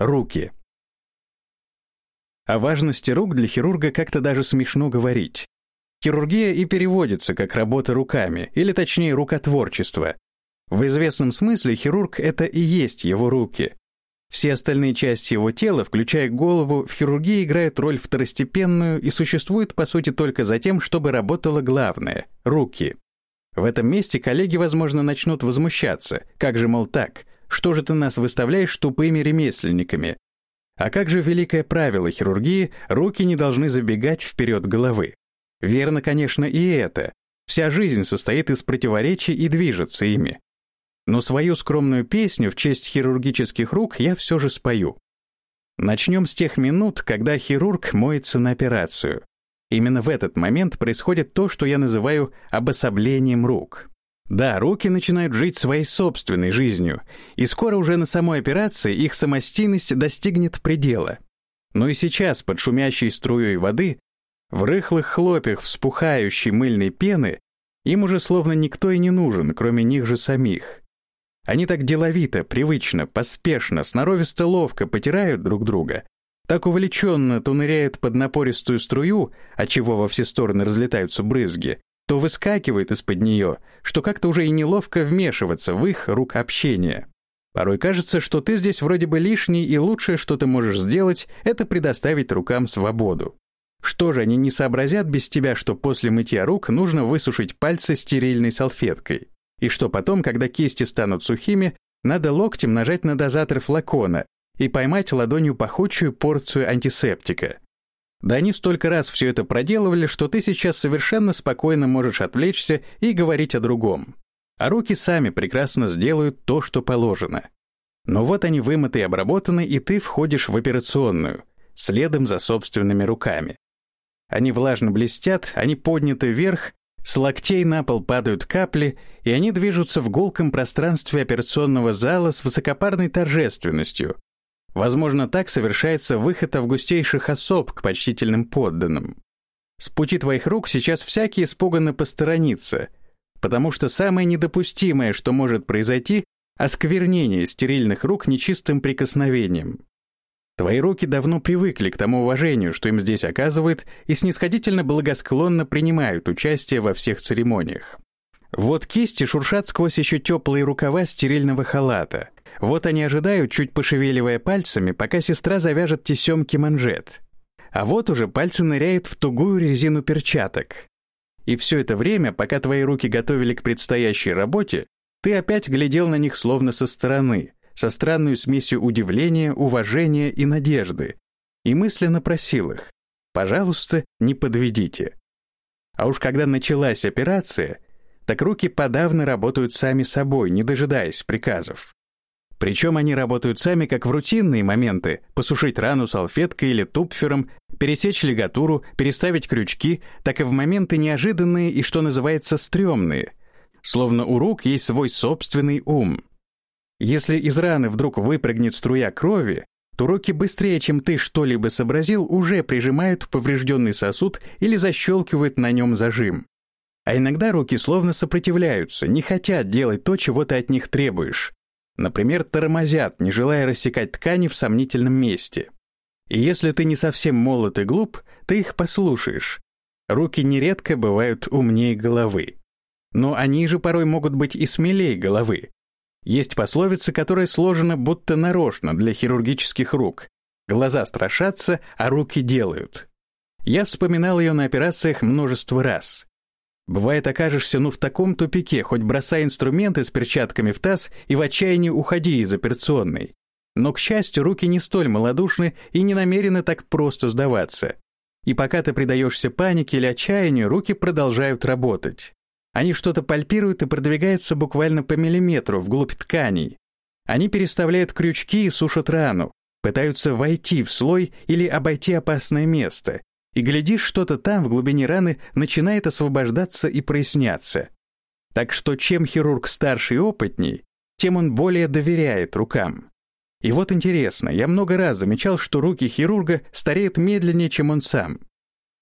Руки. О важности рук для хирурга как-то даже смешно говорить. Хирургия и переводится как работа руками, или точнее рукотворчество. В известном смысле хирург — это и есть его руки. Все остальные части его тела, включая голову, в хирургии играют роль второстепенную и существуют, по сути, только за тем, чтобы работало главное — руки. В этом месте коллеги, возможно, начнут возмущаться. Как же, мол, так? Что же ты нас выставляешь тупыми ремесленниками? А как же великое правило хирургии «руки не должны забегать вперед головы»? Верно, конечно, и это. Вся жизнь состоит из противоречий и движется ими. Но свою скромную песню в честь хирургических рук я все же спою. Начнем с тех минут, когда хирург моется на операцию. Именно в этот момент происходит то, что я называю обособлением рук. Да, руки начинают жить своей собственной жизнью, и скоро уже на самой операции их самостийность достигнет предела. Но и сейчас, под шумящей струей воды, в рыхлых хлопьях вспухающей мыльной пены, им уже словно никто и не нужен, кроме них же самих. Они так деловито, привычно, поспешно, сноровисто ловко потирают друг друга, так увлеченно то ныряют под напористую струю, отчего во все стороны разлетаются брызги, то выскакивает из-под нее, что как-то уже и неловко вмешиваться в их рукообщение. Порой кажется, что ты здесь вроде бы лишний, и лучшее, что ты можешь сделать, это предоставить рукам свободу. Что же они не сообразят без тебя, что после мытья рук нужно высушить пальцы стерильной салфеткой? И что потом, когда кисти станут сухими, надо локтем нажать на дозатор флакона и поймать ладонью пахучую порцию антисептика. Да они столько раз все это проделывали, что ты сейчас совершенно спокойно можешь отвлечься и говорить о другом. А руки сами прекрасно сделают то, что положено. Но вот они вымыты и обработаны, и ты входишь в операционную, следом за собственными руками. Они влажно блестят, они подняты вверх, с локтей на пол падают капли, и они движутся в гулком пространстве операционного зала с высокопарной торжественностью, Возможно, так совершается выход августейших особ к почтительным подданным. С пути твоих рук сейчас всякий испуганно посторонится, потому что самое недопустимое, что может произойти, осквернение стерильных рук нечистым прикосновением. Твои руки давно привыкли к тому уважению, что им здесь оказывают, и снисходительно благосклонно принимают участие во всех церемониях. Вот кисти шуршат сквозь еще теплые рукава стерильного халата, вот они ожидают, чуть пошевеливая пальцами, пока сестра завяжет тесемки манжет. А вот уже пальцы ныряют в тугую резину перчаток. И все это время, пока твои руки готовили к предстоящей работе, ты опять глядел на них словно со стороны, со странной смесью удивления, уважения и надежды, и мысленно просил их «пожалуйста, не подведите». А уж когда началась операция, так руки подавно работают сами собой, не дожидаясь приказов. Причем они работают сами как в рутинные моменты — посушить рану салфеткой или тупфером, пересечь лигатуру, переставить крючки, так и в моменты неожиданные и, что называется, стрёмные. Словно у рук есть свой собственный ум. Если из раны вдруг выпрыгнет струя крови, то руки быстрее, чем ты что-либо сообразил, уже прижимают поврежденный сосуд или защелкивают на нем зажим. А иногда руки словно сопротивляются, не хотят делать то, чего ты от них требуешь. Например, тормозят, не желая рассекать ткани в сомнительном месте. И если ты не совсем молод и глуп, ты их послушаешь. Руки нередко бывают умнее головы. Но они же порой могут быть и смелее головы. Есть пословица, которая сложена будто нарочно для хирургических рук. Глаза страшатся, а руки делают. Я вспоминал ее на операциях множество раз. Бывает, окажешься ну в таком тупике, хоть бросай инструменты с перчатками в таз и в отчаянии уходи из операционной. Но, к счастью, руки не столь малодушны и не намерены так просто сдаваться. И пока ты предаешься панике или отчаянию, руки продолжают работать. Они что-то пальпируют и продвигаются буквально по миллиметру вглубь тканей. Они переставляют крючки и сушат рану, пытаются войти в слой или обойти опасное место, и, глядишь, что-то там, в глубине раны, начинает освобождаться и проясняться. Так что чем хирург старше и опытней, тем он более доверяет рукам. И вот интересно, я много раз замечал, что руки хирурга стареют медленнее, чем он сам.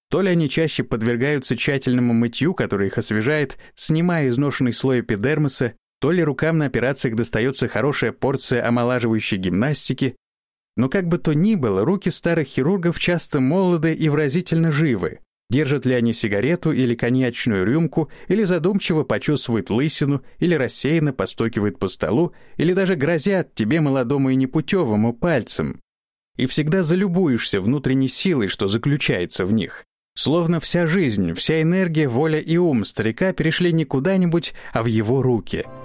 То ли они чаще подвергаются тщательному мытью, который их освежает, снимая изношенный слой эпидермиса, то ли рукам на операциях достается хорошая порция омолаживающей гимнастики, Но как бы то ни было, руки старых хирургов часто молоды и выразительно живы. Держат ли они сигарету или коньячную рюмку, или задумчиво почесывают лысину, или рассеянно постукивают по столу, или даже грозят тебе, молодому и непутевому, пальцем. И всегда залюбуешься внутренней силой, что заключается в них. Словно вся жизнь, вся энергия, воля и ум старика перешли не куда-нибудь, а в его руки —